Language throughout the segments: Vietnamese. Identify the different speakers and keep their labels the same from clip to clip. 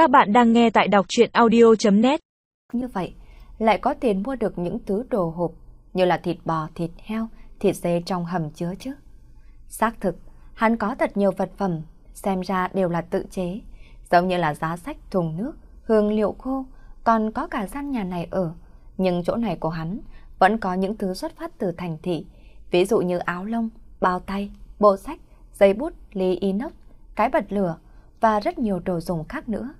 Speaker 1: Các bạn đang nghe tại đọc chuyện audio.net
Speaker 2: Như vậy, lại có tiền mua được những thứ đồ hộp như là thịt bò, thịt heo, thịt dê trong hầm chứa chứ. Xác thực, hắn có thật nhiều vật phẩm, xem ra đều là tự chế, giống như là giá sách, thùng nước, hương liệu khô, còn có cả gian nhà này ở. Nhưng chỗ này của hắn vẫn có những thứ xuất phát từ thành thị, ví dụ như áo lông, bao tay, bộ sách, giấy bút, ly inox, cái bật lửa và rất nhiều đồ dùng khác nữa.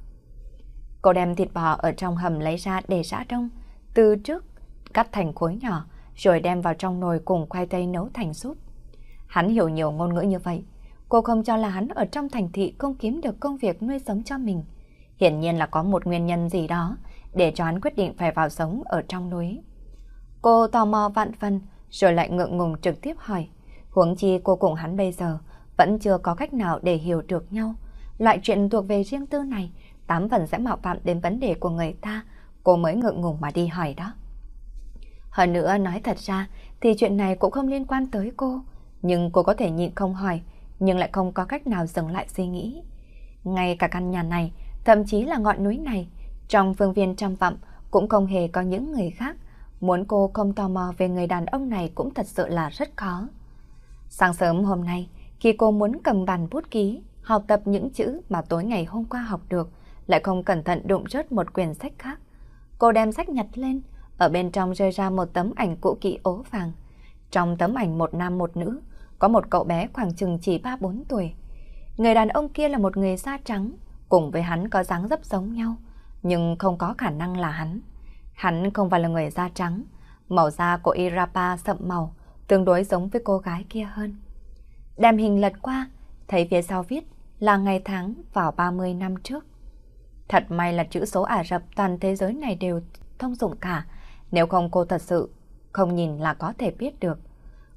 Speaker 2: Cô đem thịt bò ở trong hầm lấy ra để rã đông, từ trước cắt thành khối nhỏ, rồi đem vào trong nồi cùng khoai tây nấu thành súp. Hắn hiểu nhiều ngôn ngữ như vậy, cô không cho là hắn ở trong thành thị không kiếm được công việc nuôi sống cho mình. Hiển nhiên là có một nguyên nhân gì đó để cho hắn quyết định phải vào sống ở trong núi. Cô tò mò vạn phần, rồi lại ngượng ngùng trực tiếp hỏi. Huống chi cô cùng hắn bây giờ vẫn chưa có cách nào để hiểu được nhau. Loại chuyện thuộc về riêng tư này, tám phần sẽ mạo phạm đến vấn đề của người ta, cô mới ngượng ngùng mà đi hỏi đó. Hơn nữa nói thật ra thì chuyện này cũng không liên quan tới cô, nhưng cô có thể nhịn không hỏi, nhưng lại không có cách nào dừng lại suy nghĩ. Ngay cả căn nhà này, thậm chí là ngọn núi này, trong phương viên trăm vặm cũng không hề có những người khác. Muốn cô không tò mò về người đàn ông này cũng thật sự là rất khó. Sáng sớm hôm nay, khi cô muốn cầm bàn bút ký, học tập những chữ mà tối ngày hôm qua học được, lại không cẩn thận đụng rớt một quyển sách khác. Cô đem sách nhặt lên, ở bên trong rơi ra một tấm ảnh cũ kỹ ố vàng. Trong tấm ảnh một nam một nữ, có một cậu bé khoảng chừng chỉ 3-4 tuổi. Người đàn ông kia là một người da trắng, cùng với hắn có dáng dấp giống nhau, nhưng không có khả năng là hắn. Hắn không phải là người da trắng, màu da của Irapa sậm màu, tương đối giống với cô gái kia hơn. Đem hình lật qua, thấy phía sau viết là ngày tháng vào 30 năm trước. Thật may là chữ số Ả Rập toàn thế giới này đều thông dụng cả, nếu không cô thật sự không nhìn là có thể biết được.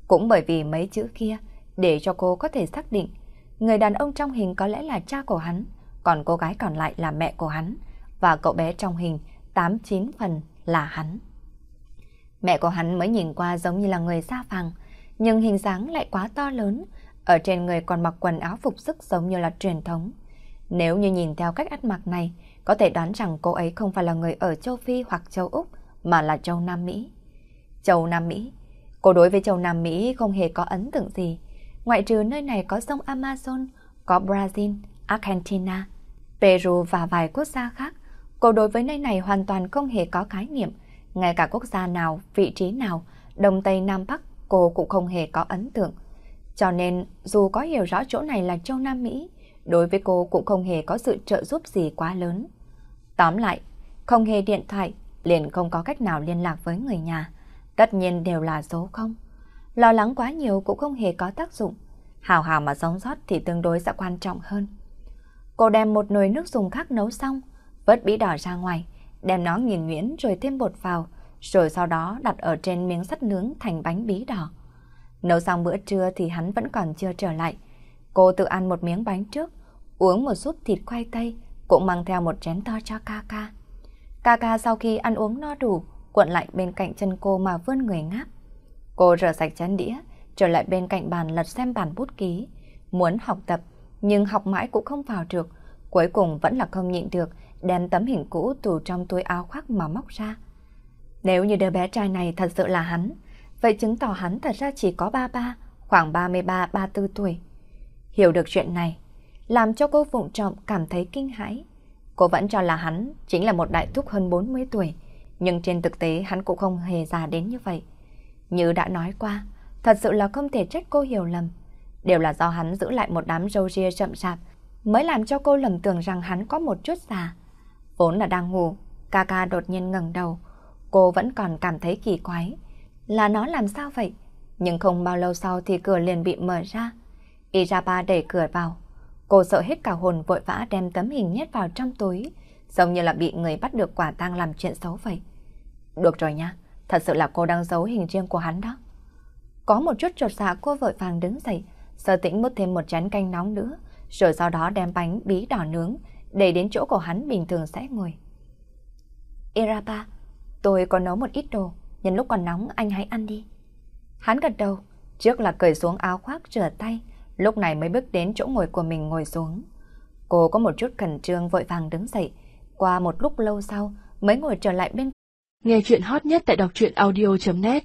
Speaker 2: Cũng bởi vì mấy chữ kia, để cho cô có thể xác định, người đàn ông trong hình có lẽ là cha của hắn, còn cô gái còn lại là mẹ của hắn, và cậu bé trong hình 8-9 phần là hắn. Mẹ của hắn mới nhìn qua giống như là người da vàng, nhưng hình dáng lại quá to lớn, ở trên người còn mặc quần áo phục sức giống như là truyền thống. Nếu như nhìn theo cách ăn mặc này, có thể đoán rằng cô ấy không phải là người ở châu Phi hoặc châu Úc, mà là châu Nam Mỹ. Châu Nam Mỹ, cô đối với châu Nam Mỹ không hề có ấn tượng gì, ngoại trừ nơi này có sông Amazon, có Brazil, Argentina, Peru và vài quốc gia khác. Cô đối với nơi này hoàn toàn không hề có khái niệm, ngay cả quốc gia nào, vị trí nào, Đông Tây Nam Bắc cô cũng không hề có ấn tượng. Cho nên dù có hiểu rõ chỗ này là châu Nam Mỹ, đối với cô cũng không hề có sự trợ giúp gì quá lớn. Tóm lại, không hề điện thoại, liền không có cách nào liên lạc với người nhà. Tất nhiên đều là số không. Lo lắng quá nhiều cũng không hề có tác dụng. Hào hào mà sống sót thì tương đối sẽ quan trọng hơn. Cô đem một nồi nước dùng khác nấu xong, vớt bí đỏ ra ngoài, đem nó nghiền nhuyễn rồi thêm bột vào, rồi sau đó đặt ở trên miếng sắt nướng thành bánh bí đỏ. Nấu xong bữa trưa thì hắn vẫn còn chưa trở lại. Cô tự ăn một miếng bánh trước, uống một súp thịt khoai tây, cũng mang theo một chén to cho Kaka. Kaka sau khi ăn uống no đủ, cuộn lại bên cạnh chân cô mà vươn người ngáp. Cô rửa sạch chén đĩa, trở lại bên cạnh bàn lật xem bản bút ký. Muốn học tập, nhưng học mãi cũng không vào được. Cuối cùng vẫn là không nhịn được, đem tấm hình cũ từ trong túi áo khoác mà móc ra. Nếu như đứa bé trai này thật sự là hắn, vậy chứng tỏ hắn thật ra chỉ có ba ba, khoảng 33-34 tuổi. Hiểu được chuyện này, làm cho cô phụng trọng cảm thấy kinh hãi. Cô vẫn cho là hắn chính là một đại thúc hơn 40 tuổi, nhưng trên thực tế hắn cũng không hề già đến như vậy. Như đã nói qua, thật sự là không thể trách cô hiểu lầm. Đều là do hắn giữ lại một đám râu ria chậm chạp, mới làm cho cô lầm tưởng rằng hắn có một chút già. Vốn là đang ngủ, Kaka đột nhiên ngẩng đầu, cô vẫn còn cảm thấy kỳ quái. Là nó làm sao vậy? Nhưng không bao lâu sau thì cửa liền bị mở ra. Iraba đẩy cửa vào. Cô sợ hết cả hồn vội vã đem tấm hình nhét vào trong túi, giống như là bị người bắt được quả tang làm chuyện xấu vậy. Được rồi nha, thật sự là cô đang giấu hình riêng của hắn đó. Có một chút trột dạ cô vội vàng đứng dậy, sơ tĩnh mút thêm một chén canh nóng nữa, rồi sau đó đem bánh bí đỏ nướng, để đến chỗ của hắn bình thường sẽ ngồi. Irapa, tôi có nấu một ít đồ, nhân lúc còn nóng anh hãy ăn đi. Hắn gật đầu, trước là cởi xuống áo khoác rửa tay, lúc này mới bước đến chỗ ngồi của mình ngồi xuống. Cô có một chút khẩn trương vội vàng đứng dậy. Qua một lúc lâu sau, mới ngồi trở lại bên.
Speaker 1: Nghe chuyện hot nhất tại đọc truyện audio.net